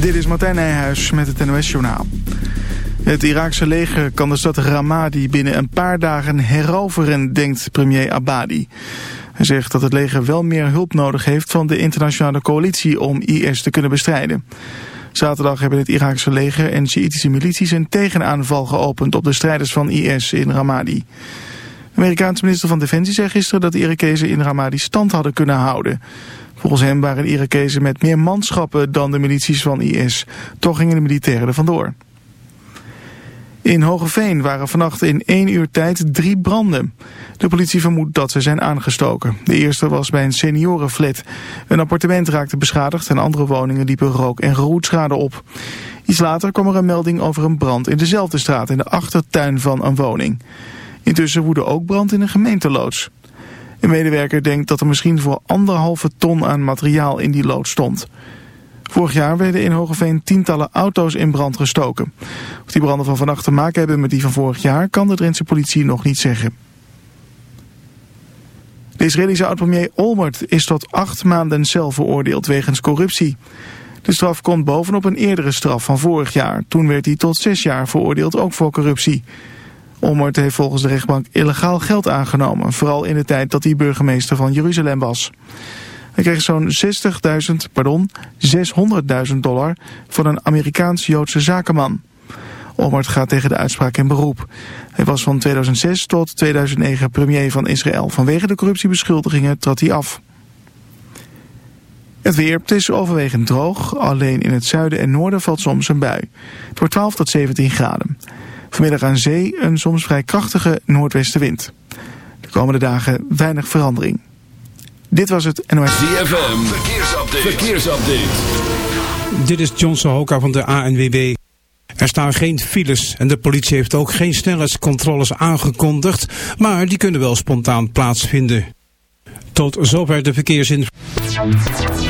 Dit is Martijn Nijhuis met het NOS-journaal. Het Iraakse leger kan de stad Ramadi binnen een paar dagen heroveren, denkt premier Abadi. Hij zegt dat het leger wel meer hulp nodig heeft van de internationale coalitie om IS te kunnen bestrijden. Zaterdag hebben het Iraakse leger en Sjiitische milities een tegenaanval geopend op de strijders van IS in Ramadi. Amerikaanse minister van Defensie zei gisteren dat de Irakezen in Ramadi stand hadden kunnen houden. Volgens hem waren de Irakezen met meer manschappen dan de milities van IS. Toch gingen de militairen er vandoor. In Hogeveen waren vannacht in één uur tijd drie branden. De politie vermoedt dat ze zijn aangestoken. De eerste was bij een seniorenflat. Een appartement raakte beschadigd en andere woningen liepen rook- en roetschade op. Iets later kwam er een melding over een brand in dezelfde straat in de achtertuin van een woning. Intussen woedde ook brand in een gemeenteloods. Een medewerker denkt dat er misschien voor anderhalve ton aan materiaal in die loods stond. Vorig jaar werden in Hogeveen tientallen auto's in brand gestoken. Of die branden van vannacht te maken hebben met die van vorig jaar... kan de Drentse politie nog niet zeggen. De Israëlische oud-premier Olmert is tot acht maanden cel veroordeeld wegens corruptie. De straf komt bovenop een eerdere straf van vorig jaar. Toen werd hij tot zes jaar veroordeeld, ook voor corruptie. Olmert heeft volgens de rechtbank illegaal geld aangenomen. Vooral in de tijd dat hij burgemeester van Jeruzalem was. Hij kreeg zo'n 60.000, pardon, 600.000 dollar van een Amerikaans-Joodse zakenman. Olmert gaat tegen de uitspraak in beroep. Hij was van 2006 tot 2009 premier van Israël. Vanwege de corruptiebeschuldigingen trad hij af. Het weer, het is overwegend droog. Alleen in het zuiden en noorden valt soms een bui. Het wordt 12 tot 17 graden. Vanmiddag aan zee een soms vrij krachtige noordwestenwind. De komende dagen weinig verandering. Dit was het NOS. ZFM, verkeersupdate. verkeersupdate. Dit is John Sohoka van de ANWB. Er staan geen files en de politie heeft ook geen snelheidscontroles aangekondigd, maar die kunnen wel spontaan plaatsvinden. Tot zover de verkeersinformatie.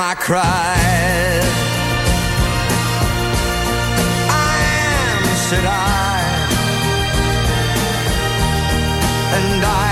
my cries. I am, said I, and I.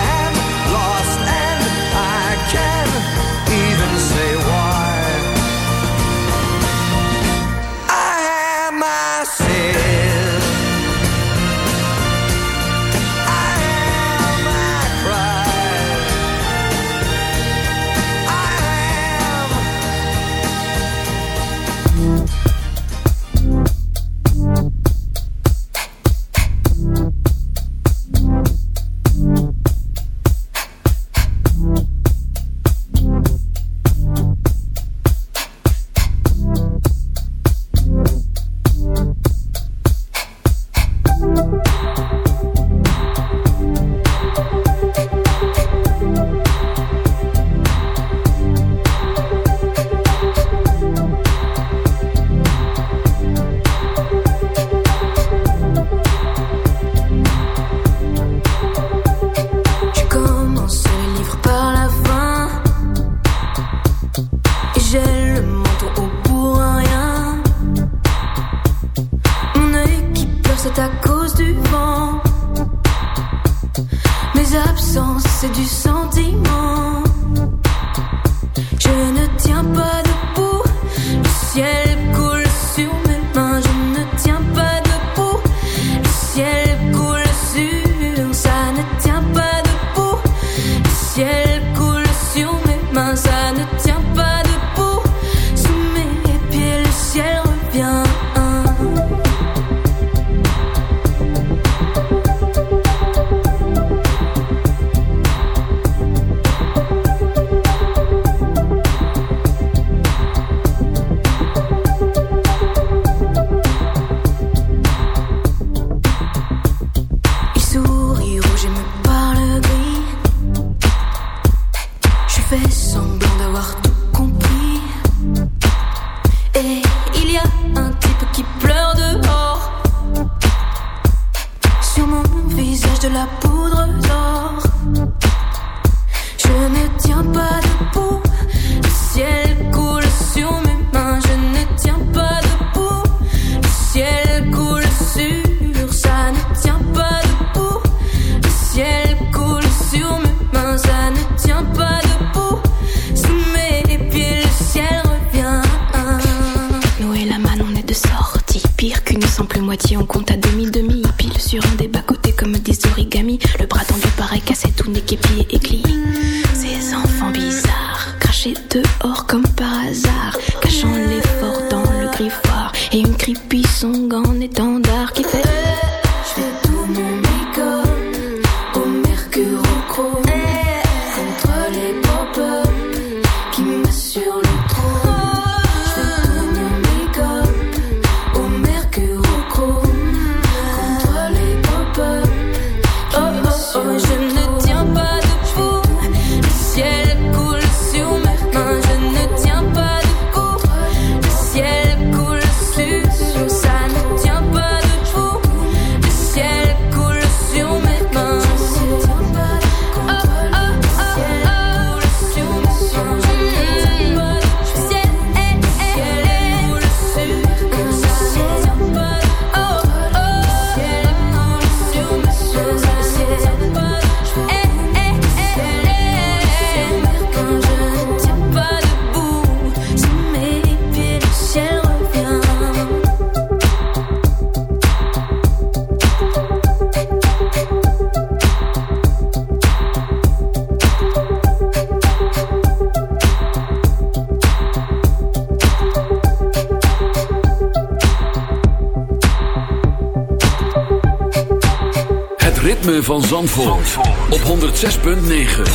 6.9.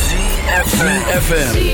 106.9 FM.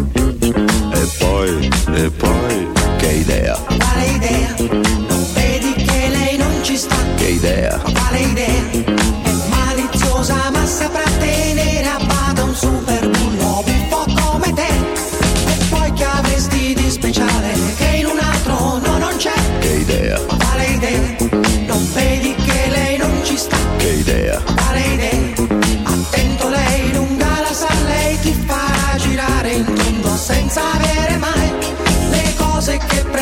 E poi, e poi, che idea? Quale idea? Non vedi che lei non ci sta? Che idea? Quale idea? È maliziosa ma saprà tenere a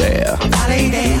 there. Molly there.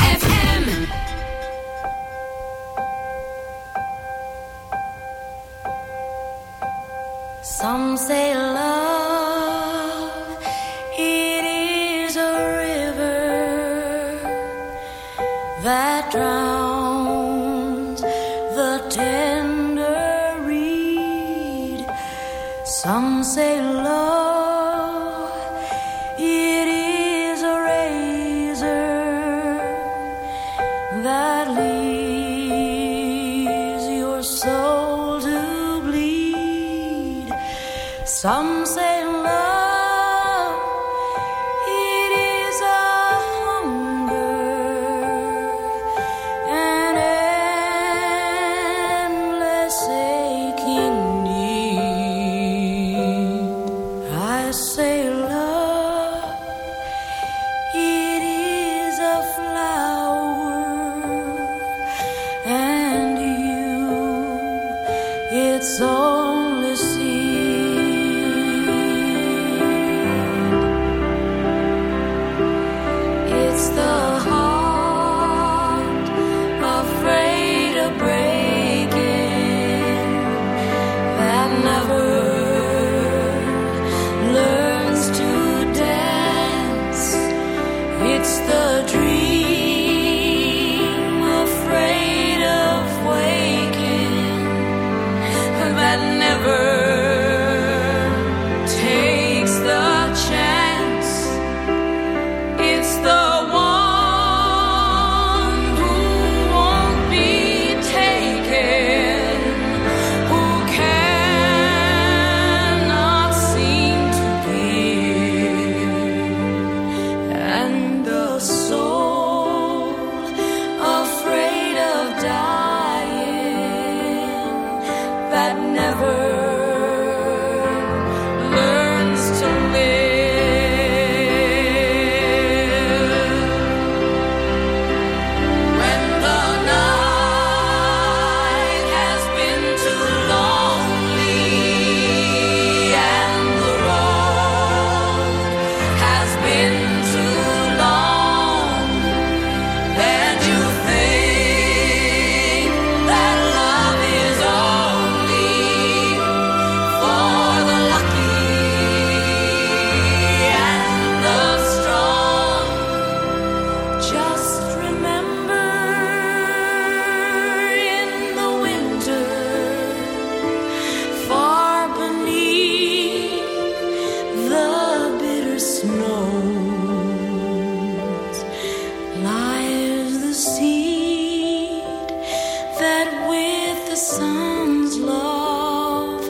love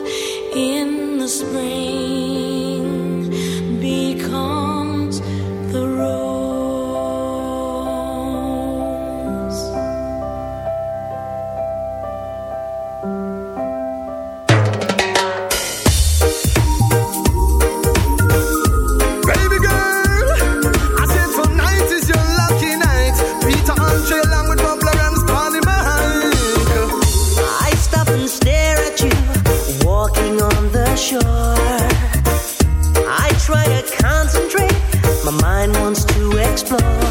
in the spring floor.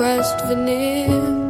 crushed veneer.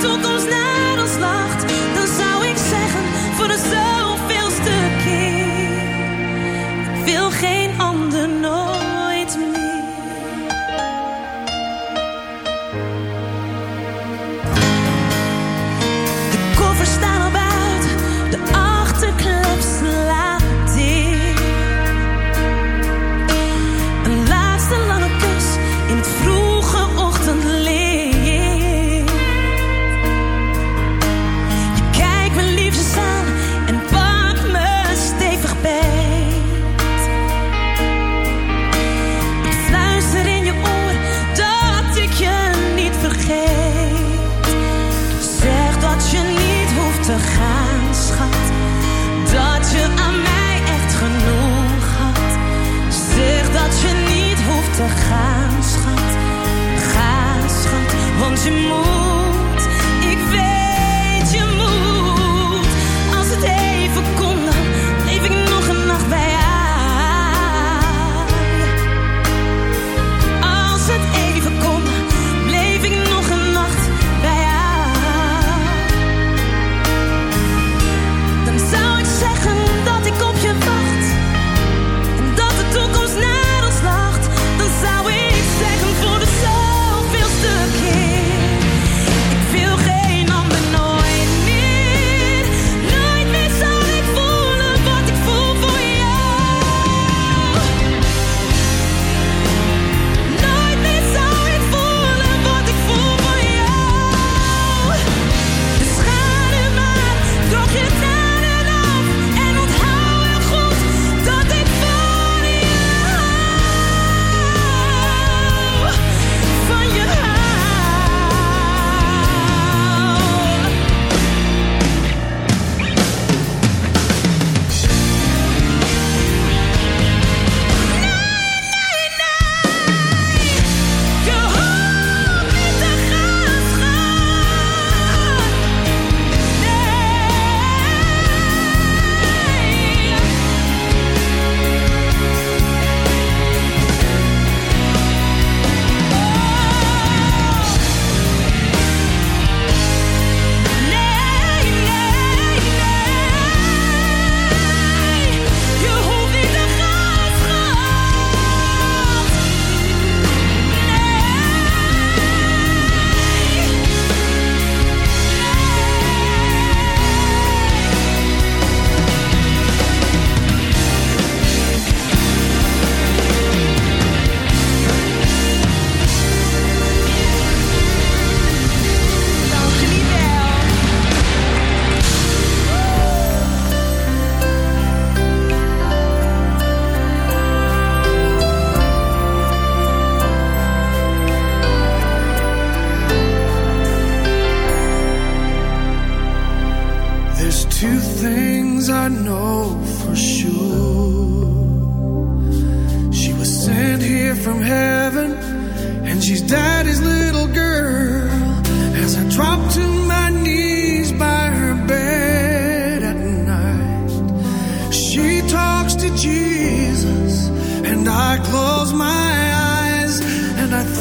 toekomst naar ons lacht.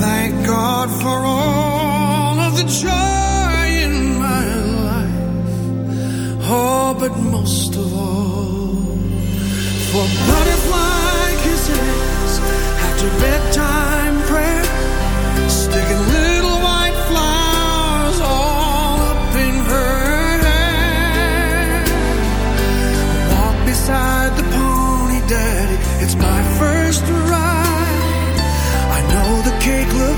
thank God for all of the joy in my life. Oh, but most of all, for butterfly kisses after bedtime.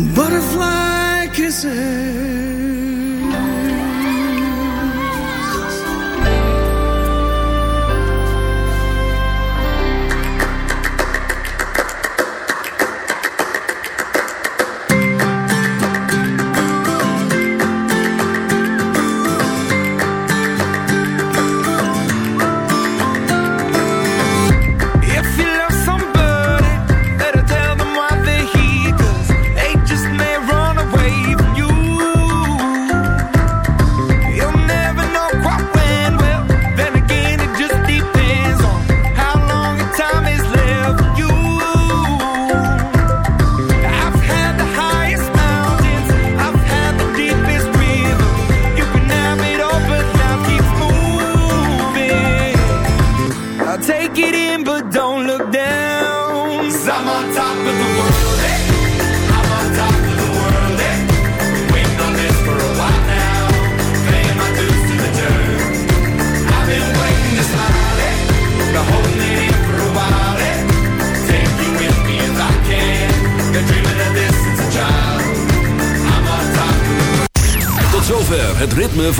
and butterflies.